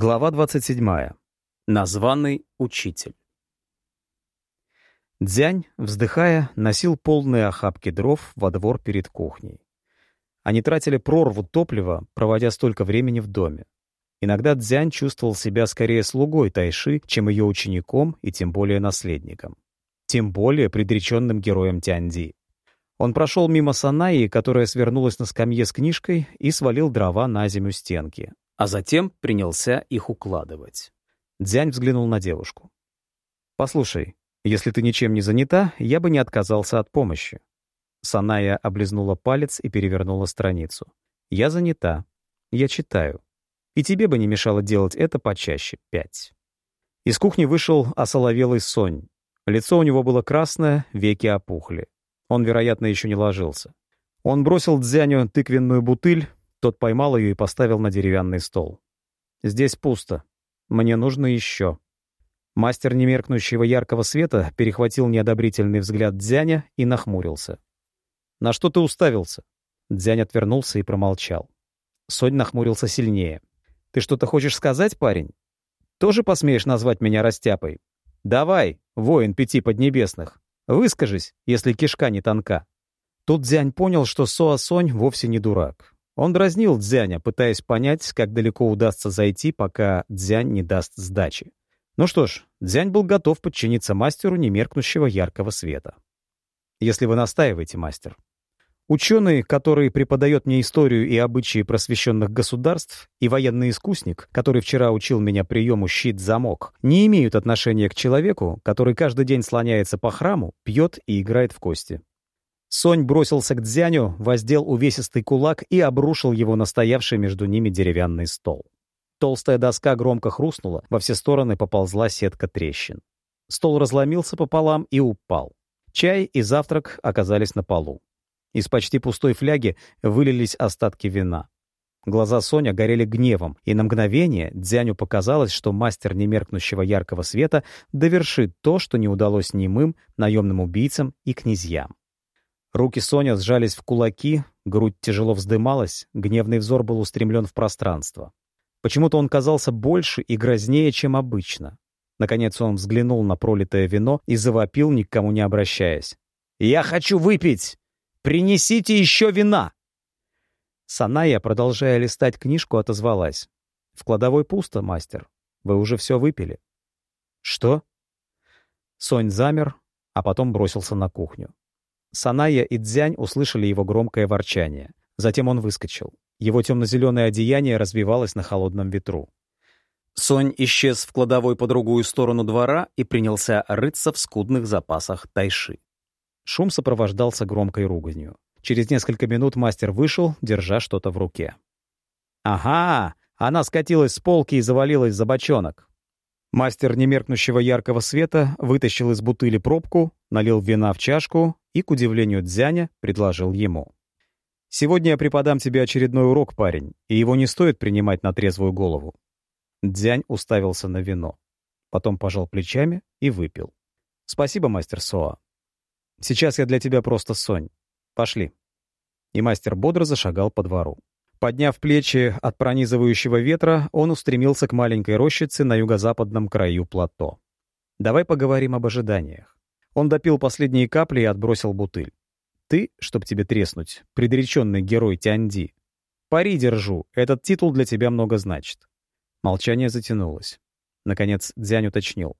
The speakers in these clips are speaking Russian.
Глава 27. Названный учитель. Дзянь, вздыхая, носил полные охапки дров во двор перед кухней. Они тратили прорву топлива, проводя столько времени в доме. Иногда Дзянь чувствовал себя скорее слугой Тайши, чем ее учеником и тем более наследником. Тем более предреченным героем Тяньди. Он прошел мимо Санаи, которая свернулась на скамье с книжкой, и свалил дрова на землю стенки, а затем принялся их укладывать. Дзянь взглянул на девушку. «Послушай, если ты ничем не занята, я бы не отказался от помощи». Саная облизнула палец и перевернула страницу. «Я занята. Я читаю. И тебе бы не мешало делать это почаще. Пять». Из кухни вышел осоловелый Сонь. Лицо у него было красное, веки опухли. Он, вероятно, еще не ложился. Он бросил Дзяню тыквенную бутыль, тот поймал ее и поставил на деревянный стол. «Здесь пусто. Мне нужно еще». Мастер немеркнущего яркого света перехватил неодобрительный взгляд Дзяня и нахмурился. «На что ты уставился?» Дзянь отвернулся и промолчал. Сонь нахмурился сильнее. «Ты что-то хочешь сказать, парень? Тоже посмеешь назвать меня растяпой? Давай, воин пяти поднебесных, выскажись, если кишка не тонка». Тут Дзянь понял, что Соа Сонь вовсе не дурак. Он дразнил Дзяня, пытаясь понять, как далеко удастся зайти, пока Дзянь не даст сдачи. Ну что ж, Дзянь был готов подчиниться мастеру немеркнущего яркого света. Если вы настаиваете, мастер. Ученый, который преподает мне историю и обычаи просвещенных государств, и военный искусник, который вчера учил меня приему щит-замок, не имеют отношения к человеку, который каждый день слоняется по храму, пьет и играет в кости. Сонь бросился к Дзяню, воздел увесистый кулак и обрушил его на стоявший между ними деревянный стол. Толстая доска громко хрустнула, во все стороны поползла сетка трещин. Стол разломился пополам и упал. Чай и завтрак оказались на полу. Из почти пустой фляги вылились остатки вина. Глаза Соня горели гневом, и на мгновение Дзяню показалось, что мастер немеркнущего яркого света довершит то, что не удалось немым, наемным убийцам и князьям. Руки Соня сжались в кулаки, грудь тяжело вздымалась, гневный взор был устремлен в пространство. Почему-то он казался больше и грознее, чем обычно. Наконец он взглянул на пролитое вино и завопил, никому не обращаясь. «Я хочу выпить! Принесите еще вина!» Саная, продолжая листать книжку, отозвалась. «В кладовой пусто, мастер. Вы уже все выпили». «Что?» Сонь замер, а потом бросился на кухню. Саная и Дзянь услышали его громкое ворчание. Затем он выскочил. Его темно-зеленое одеяние развивалось на холодном ветру. Сонь исчез в кладовой по другую сторону двора и принялся рыться в скудных запасах тайши. Шум сопровождался громкой руганью. Через несколько минут мастер вышел, держа что-то в руке. «Ага! Она скатилась с полки и завалилась за бочонок. Мастер немеркнущего яркого света вытащил из бутыли пробку, налил вина в чашку и, к удивлению Дзяня, предложил ему. «Сегодня я преподам тебе очередной урок, парень, и его не стоит принимать на трезвую голову». Дзянь уставился на вино. Потом пожал плечами и выпил. «Спасибо, мастер Соа. Сейчас я для тебя просто Сонь. Пошли». И мастер бодро зашагал по двору. Подняв плечи от пронизывающего ветра, он устремился к маленькой рощице на юго-западном краю плато. «Давай поговорим об ожиданиях». Он допил последние капли и отбросил бутыль. «Ты, чтоб тебе треснуть, предреченный герой Тяньди. Пари держу, этот титул для тебя много значит». Молчание затянулось. Наконец Дзянь уточнил.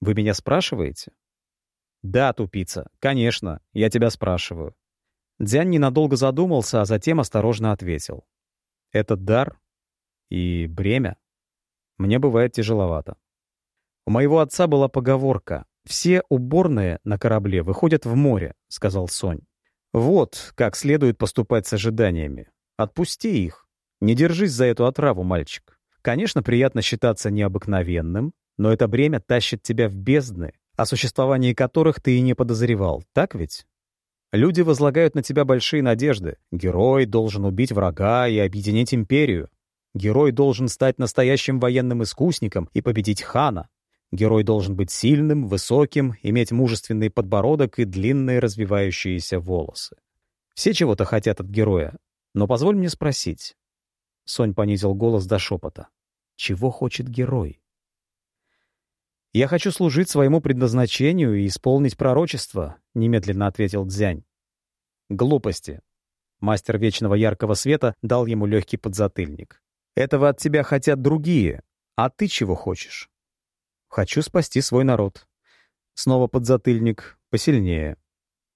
«Вы меня спрашиваете?» «Да, тупица, конечно, я тебя спрашиваю. Дзянь ненадолго задумался, а затем осторожно ответил. «Это дар и бремя. Мне бывает тяжеловато. У моего отца была поговорка «Все уборные на корабле выходят в море», — сказал Сонь. «Вот как следует поступать с ожиданиями. Отпусти их. Не держись за эту отраву, мальчик. Конечно, приятно считаться необыкновенным, но это бремя тащит тебя в бездны, о существовании которых ты и не подозревал, так ведь?» Люди возлагают на тебя большие надежды. Герой должен убить врага и объединить империю. Герой должен стать настоящим военным искусником и победить хана. Герой должен быть сильным, высоким, иметь мужественный подбородок и длинные развивающиеся волосы. Все чего-то хотят от героя. Но позволь мне спросить. Сонь понизил голос до шепота. чего хочет герой. «Я хочу служить своему предназначению и исполнить пророчество», — немедленно ответил Дзянь. «Глупости». Мастер Вечного Яркого Света дал ему легкий подзатыльник. «Этого от тебя хотят другие. А ты чего хочешь?» «Хочу спасти свой народ». Снова подзатыльник, посильнее.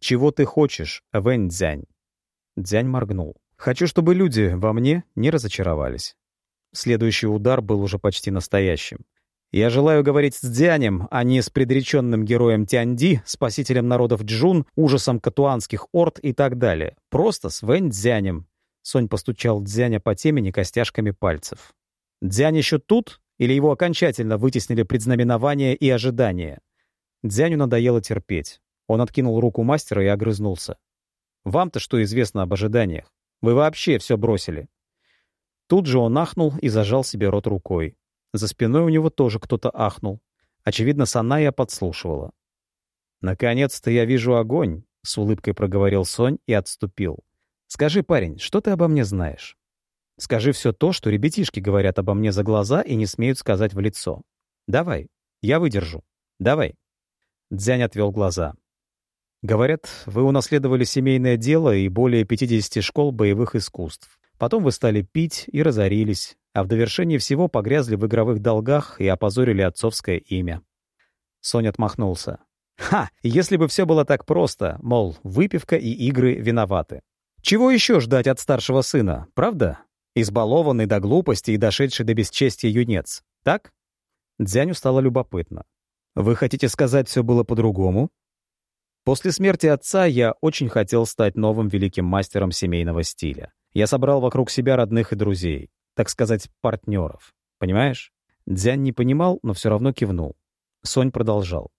«Чего ты хочешь, Вэнь Дзянь?» Дзянь моргнул. «Хочу, чтобы люди во мне не разочаровались». Следующий удар был уже почти настоящим. Я желаю говорить с Дзянем, а не с предреченным героем Тяньди, спасителем народов Джун, ужасом катуанских орд и так далее. Просто с Вэнь Дзянем. Сонь постучал Дзяня по темени костяшками пальцев. Дзянь еще тут? Или его окончательно вытеснили предзнаменования и ожидания? Дзяню надоело терпеть. Он откинул руку мастера и огрызнулся. «Вам-то что известно об ожиданиях? Вы вообще все бросили». Тут же он ахнул и зажал себе рот рукой. За спиной у него тоже кто-то ахнул. Очевидно, Саная подслушивала. «Наконец-то я вижу огонь», — с улыбкой проговорил Сонь и отступил. «Скажи, парень, что ты обо мне знаешь? Скажи все то, что ребятишки говорят обо мне за глаза и не смеют сказать в лицо. Давай, я выдержу. Давай». Дзянь отвел глаза. «Говорят, вы унаследовали семейное дело и более 50 школ боевых искусств. Потом вы стали пить и разорились, а в довершении всего погрязли в игровых долгах и опозорили отцовское имя. Соня отмахнулся. «Ха! Если бы все было так просто, мол, выпивка и игры виноваты. Чего еще ждать от старшего сына, правда? Избалованный до глупости и дошедший до бесчестия юнец. Так?» Дзяню стало любопытно. «Вы хотите сказать, все было по-другому?» После смерти отца я очень хотел стать новым великим мастером семейного стиля. Я собрал вокруг себя родных и друзей так сказать, партнеров. Понимаешь? Дзянь не понимал, но все равно кивнул. Сонь продолжал.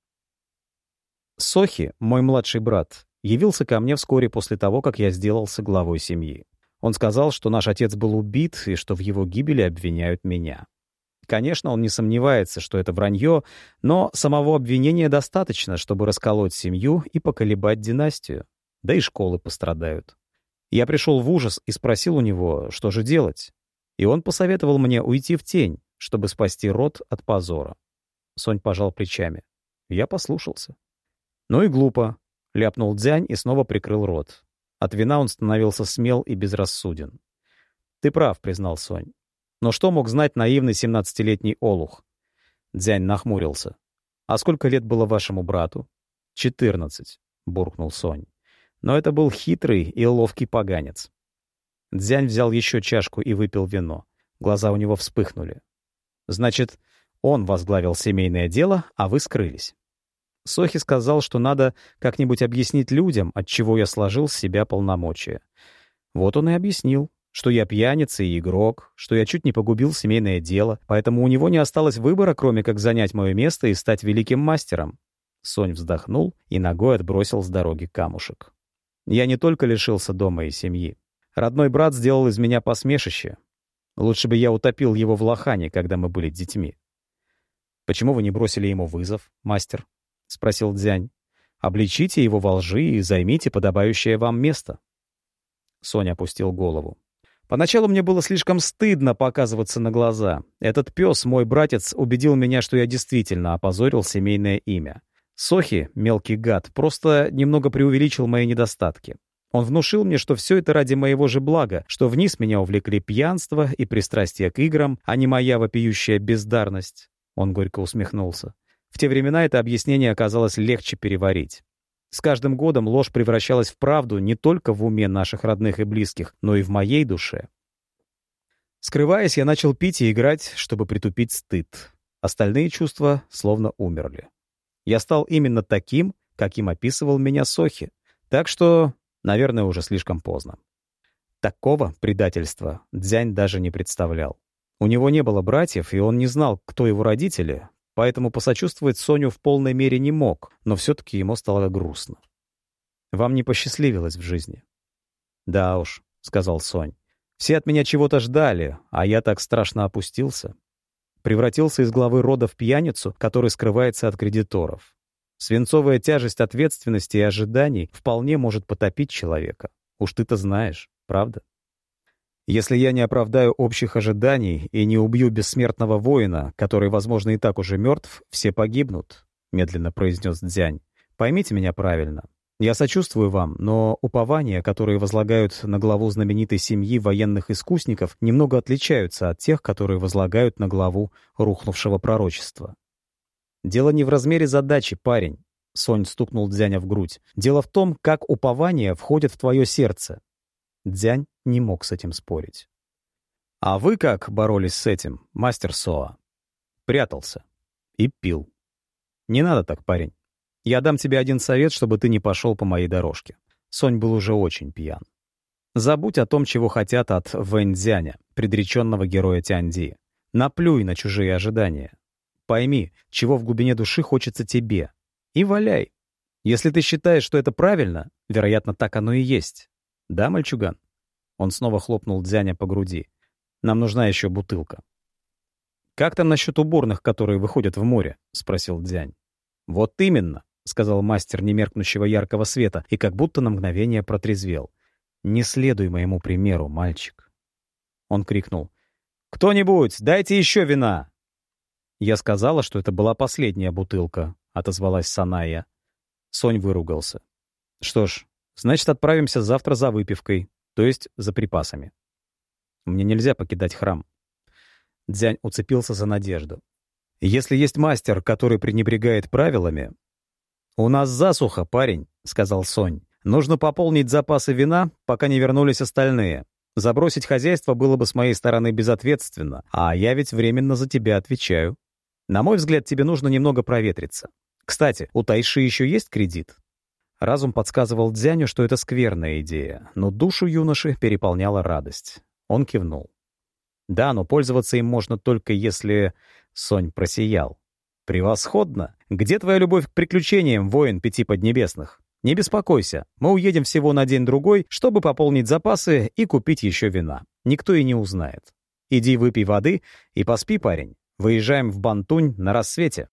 Сохи, мой младший брат, явился ко мне вскоре после того, как я сделался главой семьи. Он сказал, что наш отец был убит и что в его гибели обвиняют меня. Конечно, он не сомневается, что это вранье, но самого обвинения достаточно, чтобы расколоть семью и поколебать династию. Да и школы пострадают. Я пришел в ужас и спросил у него, что же делать и он посоветовал мне уйти в тень, чтобы спасти род от позора. Сонь пожал плечами. Я послушался. Ну и глупо. Ляпнул Дзянь и снова прикрыл рот. От вина он становился смел и безрассуден. «Ты прав», — признал Сонь. «Но что мог знать наивный семнадцатилетний олух?» Дзянь нахмурился. «А сколько лет было вашему брату?» «Четырнадцать», — буркнул Сонь. Но это был хитрый и ловкий поганец. Дзянь взял еще чашку и выпил вино. Глаза у него вспыхнули. «Значит, он возглавил семейное дело, а вы скрылись». Сохи сказал, что надо как-нибудь объяснить людям, от чего я сложил с себя полномочия. Вот он и объяснил, что я пьяница и игрок, что я чуть не погубил семейное дело, поэтому у него не осталось выбора, кроме как занять мое место и стать великим мастером. Сонь вздохнул и ногой отбросил с дороги камушек. Я не только лишился дома и семьи. Родной брат сделал из меня посмешище. Лучше бы я утопил его в лохане, когда мы были детьми. «Почему вы не бросили ему вызов, мастер?» — спросил Дзянь. «Обличите его во лжи и займите подобающее вам место». Соня опустил голову. Поначалу мне было слишком стыдно показываться на глаза. Этот пес, мой братец, убедил меня, что я действительно опозорил семейное имя. Сохи, мелкий гад, просто немного преувеличил мои недостатки. Он внушил мне, что все это ради моего же блага, что вниз меня увлекли пьянство и пристрастие к играм, а не моя вопиющая бездарность. Он горько усмехнулся. В те времена это объяснение оказалось легче переварить. С каждым годом ложь превращалась в правду не только в уме наших родных и близких, но и в моей душе. Скрываясь, я начал пить и играть, чтобы притупить стыд. Остальные чувства словно умерли. Я стал именно таким, каким описывал меня Сохи. Так что Наверное, уже слишком поздно. Такого предательства Дзянь даже не представлял. У него не было братьев, и он не знал, кто его родители, поэтому посочувствовать Соню в полной мере не мог, но все-таки ему стало грустно. «Вам не посчастливилось в жизни?» «Да уж», — сказал Сонь. «Все от меня чего-то ждали, а я так страшно опустился. Превратился из главы рода в пьяницу, который скрывается от кредиторов. Свинцовая тяжесть ответственности и ожиданий вполне может потопить человека. Уж ты-то знаешь, правда? Если я не оправдаю общих ожиданий и не убью бессмертного воина, который, возможно, и так уже мертв, все погибнут», — медленно произнес Дзянь. «Поймите меня правильно. Я сочувствую вам, но упования, которые возлагают на главу знаменитой семьи военных искусников, немного отличаются от тех, которые возлагают на главу рухнувшего пророчества. Дело не в размере задачи, парень. Сонь стукнул Дзяня в грудь. Дело в том, как упование входит в твое сердце. Дзянь не мог с этим спорить. «А вы как боролись с этим, мастер Соа?» Прятался. И пил. «Не надо так, парень. Я дам тебе один совет, чтобы ты не пошел по моей дорожке». Сонь был уже очень пьян. Забудь о том, чего хотят от Вэньцзяня, предреченного героя Тяньди. Наплюй на чужие ожидания. Пойми, чего в глубине души хочется тебе. И валяй. Если ты считаешь, что это правильно, вероятно, так оно и есть. «Да, мальчуган?» Он снова хлопнул Дзяня по груди. «Нам нужна еще бутылка». «Как там насчет уборных, которые выходят в море?» — спросил Дзянь. «Вот именно», — сказал мастер немеркнущего яркого света и как будто на мгновение протрезвел. «Не следуй моему примеру, мальчик». Он крикнул. «Кто-нибудь, дайте еще вина!» «Я сказала, что это была последняя бутылка», — отозвалась Саная. Сонь выругался. «Что ж, Значит, отправимся завтра за выпивкой, то есть за припасами. Мне нельзя покидать храм. Дзянь уцепился за надежду. Если есть мастер, который пренебрегает правилами... «У нас засуха, парень», — сказал Сонь. «Нужно пополнить запасы вина, пока не вернулись остальные. Забросить хозяйство было бы с моей стороны безответственно, а я ведь временно за тебя отвечаю. На мой взгляд, тебе нужно немного проветриться. Кстати, у Тайши еще есть кредит?» Разум подсказывал Дзяню, что это скверная идея, но душу юноши переполняла радость. Он кивнул. «Да, но пользоваться им можно только если...» Сонь просиял. «Превосходно! Где твоя любовь к приключениям, воин пяти поднебесных? Не беспокойся, мы уедем всего на день-другой, чтобы пополнить запасы и купить еще вина. Никто и не узнает. Иди выпей воды и поспи, парень. Выезжаем в Бантунь на рассвете».